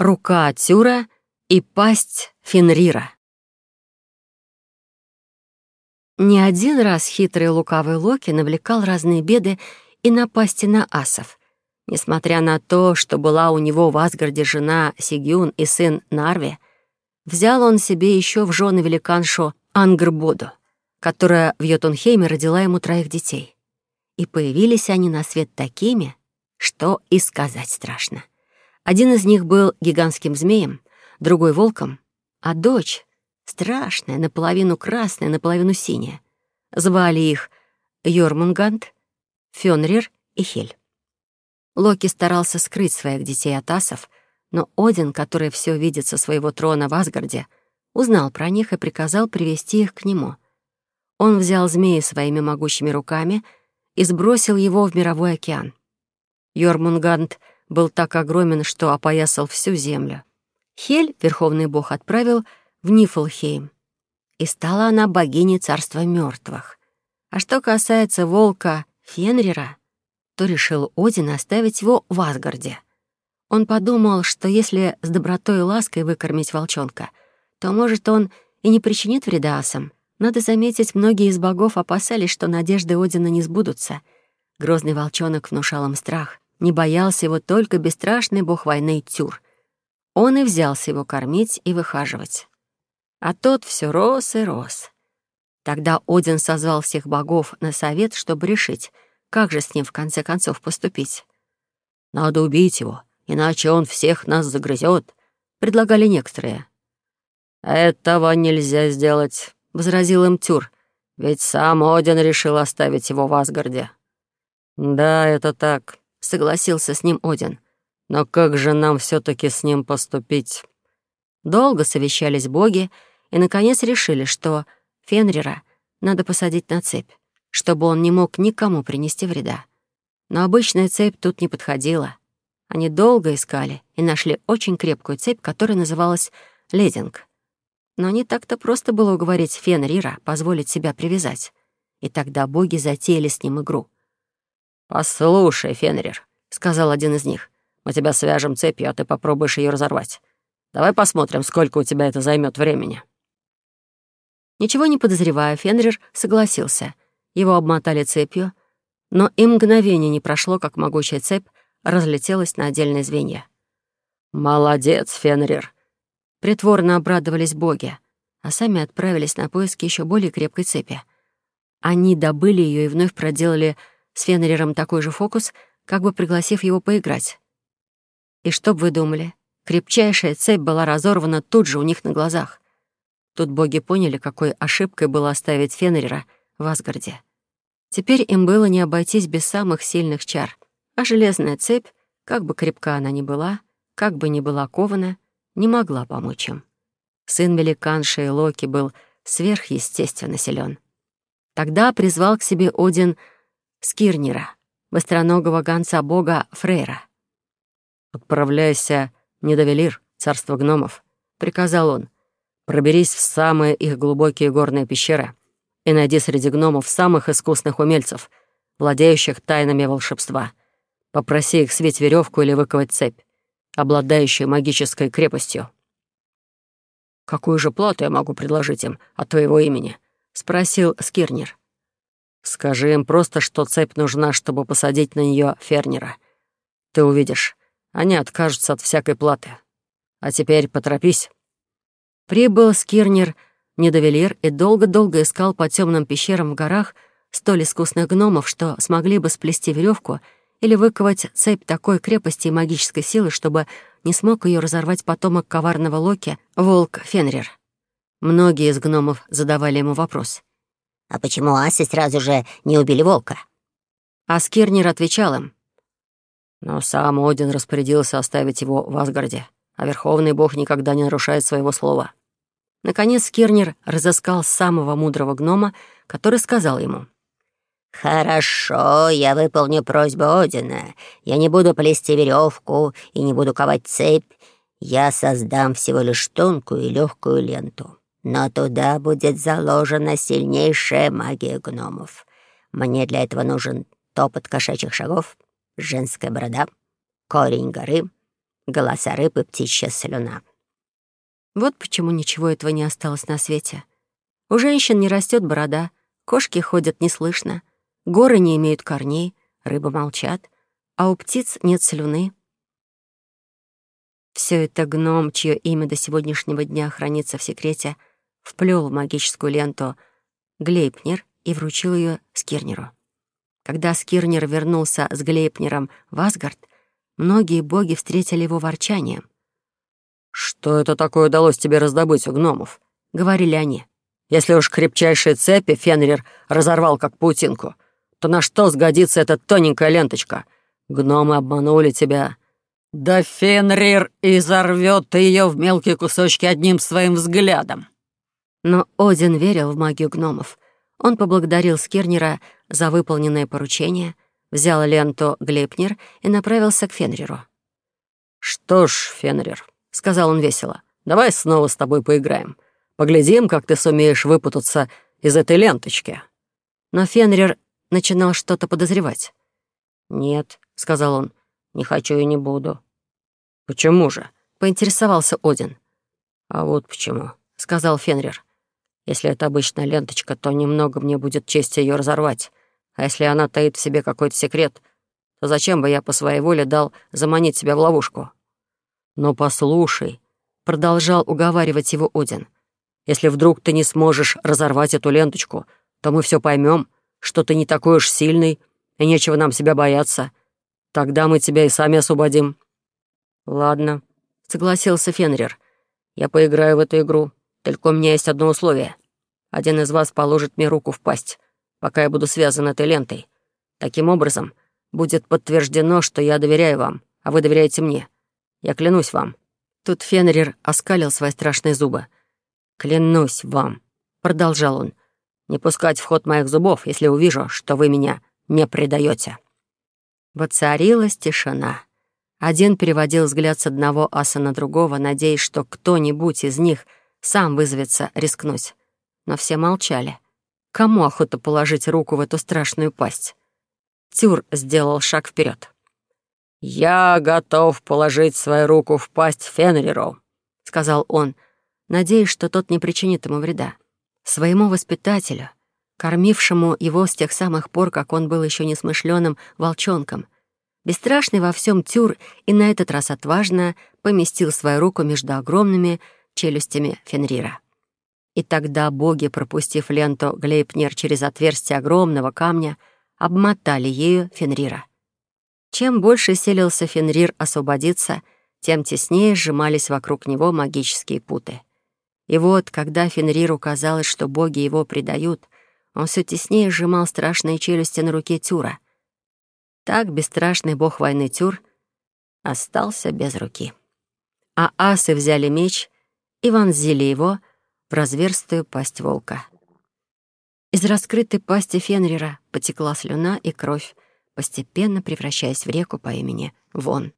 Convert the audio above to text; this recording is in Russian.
рука Тюра и пасть Фенрира. Не один раз хитрый лукавый Локи навлекал разные беды и напасти на асов. Несмотря на то, что была у него в Асгарде жена Сигюн и сын Нарви, взял он себе еще в жены великаншу Ангрбоду, которая в Йотунхейме родила ему троих детей. И появились они на свет такими, что и сказать страшно. Один из них был гигантским змеем, другой — волком, а дочь — страшная, наполовину красная, наполовину синяя. Звали их Йормунгант, Фёнрир и Хель. Локи старался скрыть своих детей от асов, но Один, который все видит со своего трона в Асгарде, узнал про них и приказал привести их к нему. Он взял змея своими могучими руками и сбросил его в мировой океан. Йормунгант — был так огромен, что опоясал всю землю. Хель, верховный бог, отправил в Нифлхейм, и стала она богиней царства мертвых. А что касается волка Фенрира, то решил Один оставить его в Асгарде. Он подумал, что если с добротой и лаской выкормить волчонка, то, может, он и не причинит вреда асам. Надо заметить, многие из богов опасались, что надежды Одина не сбудутся. Грозный волчонок внушал им страх. Не боялся его только бесстрашный бог войны Тюр. Он и взялся его кормить и выхаживать. А тот все рос и рос. Тогда Один созвал всех богов на совет, чтобы решить, как же с ним в конце концов поступить. «Надо убить его, иначе он всех нас загрызет», — предлагали некоторые. «Этого нельзя сделать», — возразил им Тюр, «ведь сам Один решил оставить его в Асгарде». «Да, это так», — согласился с ним Один. «Но как же нам все таки с ним поступить?» Долго совещались боги и, наконец, решили, что Фенрира надо посадить на цепь, чтобы он не мог никому принести вреда. Но обычная цепь тут не подходила. Они долго искали и нашли очень крепкую цепь, которая называлась лединг. Но не так-то просто было уговорить Фенрира позволить себя привязать. И тогда боги затеяли с ним игру — «Послушай, Фенрир», — сказал один из них, «мы тебя свяжем цепью, а ты попробуешь ее разорвать. Давай посмотрим, сколько у тебя это займет времени». Ничего не подозревая, Фенрир согласился. Его обмотали цепью, но и мгновение не прошло, как могучая цепь разлетелась на отдельные звенья. «Молодец, Фенрир!» Притворно обрадовались боги, а сами отправились на поиски еще более крепкой цепи. Они добыли ее и вновь проделали с Фенрером такой же фокус, как бы пригласив его поиграть. И что вы думали? Крепчайшая цепь была разорвана тут же у них на глазах. Тут боги поняли, какой ошибкой было оставить Фенрера в Асгарде. Теперь им было не обойтись без самых сильных чар, а железная цепь, как бы крепка она ни была, как бы ни была кована, не могла помочь им. Сын великанши Локи был сверхъестественно силен. Тогда призвал к себе Один Скирнера, быстроногого гонца бога Фрейра. «Отправляйся Недовелир, царство гномов», — приказал он. «Проберись в самые их глубокие горные пещеры и найди среди гномов самых искусных умельцев, владеющих тайнами волшебства. Попроси их свить веревку или выковать цепь, обладающую магической крепостью». «Какую же плату я могу предложить им от твоего имени?» — спросил Скирнер. Скажи им просто, что цепь нужна, чтобы посадить на нее фернера. Ты увидишь, они откажутся от всякой платы. А теперь поторопись». Прибыл Скирнер Недовелир и долго-долго искал по темным пещерам в горах столь искусных гномов, что смогли бы сплести веревку или выковать цепь такой крепости и магической силы, чтобы не смог ее разорвать потомок коварного Локи, волк Фенрир. Многие из гномов задавали ему вопрос — а почему асы сразу же не убили волка? А Скирнер отвечал им. Но сам Один распорядился оставить его в Асгарде, а Верховный Бог никогда не нарушает своего слова. Наконец Скирнер разыскал самого мудрого гнома, который сказал ему. «Хорошо, я выполню просьбу Одина. Я не буду плести веревку и не буду ковать цепь. Я создам всего лишь тонкую и легкую ленту но туда будет заложена сильнейшая магия гномов. Мне для этого нужен топот кошачьих шагов, женская борода, корень горы, голоса рыб и птичья слюна. Вот почему ничего этого не осталось на свете. У женщин не растет борода, кошки ходят неслышно, горы не имеют корней, рыбы молчат, а у птиц нет слюны. Все это гном, чье имя до сегодняшнего дня хранится в секрете, вплел в магическую ленту Глейпнер и вручил ее Скирнеру. Когда Скирнер вернулся с Глейпнером в Асгард, многие боги встретили его ворчанием. «Что это такое удалось тебе раздобыть у гномов?» — говорили они. «Если уж крепчайшие цепи Фенрир разорвал как паутинку, то на что сгодится эта тоненькая ленточка? Гномы обманули тебя». «Да Фенрир изорвет ее в мелкие кусочки одним своим взглядом». Но Один верил в магию гномов. Он поблагодарил Скирнера за выполненное поручение, взял ленту Глейпнер и направился к Фенриру. «Что ж, Фенрир, — сказал он весело. «Давай снова с тобой поиграем. Поглядим, как ты сумеешь выпутаться из этой ленточки». Но Фенрир начинал что-то подозревать. «Нет», — сказал он, — «не хочу и не буду». «Почему же?» — поинтересовался Один. «А вот почему», — сказал Фенрир. «Если это обычная ленточка, то немного мне будет честь ее разорвать. А если она таит в себе какой-то секрет, то зачем бы я по своей воле дал заманить себя в ловушку?» «Но послушай», — продолжал уговаривать его Один, «если вдруг ты не сможешь разорвать эту ленточку, то мы все поймем, что ты не такой уж сильный, и нечего нам себя бояться. Тогда мы тебя и сами освободим». «Ладно», — согласился Фенрир. «Я поиграю в эту игру, только у меня есть одно условие. Один из вас положит мне руку в пасть, пока я буду связан этой лентой. Таким образом, будет подтверждено, что я доверяю вам, а вы доверяете мне. Я клянусь вам». Тут Фенрир оскалил свои страшные зубы. «Клянусь вам», — продолжал он, «не пускать в ход моих зубов, если увижу, что вы меня не предаете». Воцарилась тишина. Один переводил взгляд с одного аса на другого, надеясь, что кто-нибудь из них сам вызовется рискнуть. Но все молчали. Кому охота положить руку в эту страшную пасть? Тюр сделал шаг вперед. «Я готов положить свою руку в пасть Фенриру», — сказал он, надеясь, что тот не причинит ему вреда. Своему воспитателю, кормившему его с тех самых пор, как он был еще несмышленым волчонком. Бесстрашный во всем тюр и на этот раз отважно поместил свою руку между огромными челюстями Фенрира. И тогда боги, пропустив ленту Глейпнер через отверстие огромного камня, обмотали ею Фенрира. Чем больше селился Фенрир освободиться, тем теснее сжимались вокруг него магические путы. И вот, когда Фенриру казалось, что боги его предают, он все теснее сжимал страшные челюсти на руке Тюра. Так бесстрашный бог войны Тюр остался без руки. А асы взяли меч и вонзили его в разверстую пасть волка. Из раскрытой пасти Фенрира потекла слюна и кровь, постепенно превращаясь в реку по имени Вон.